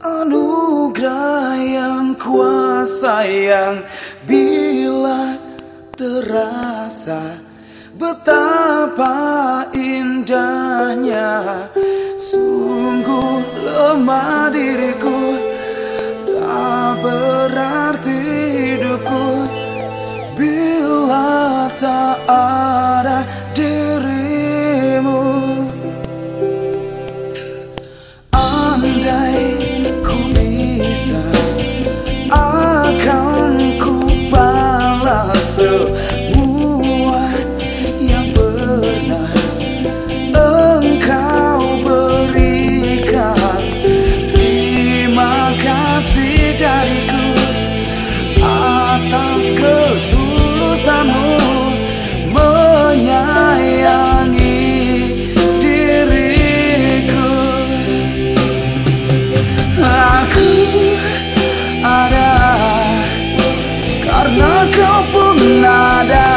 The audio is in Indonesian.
anugerah yang kuasa yang bila terasa betapa indahnya. Sungguh lemah diriku tak berarti hidupku bila tak ada kau pun ada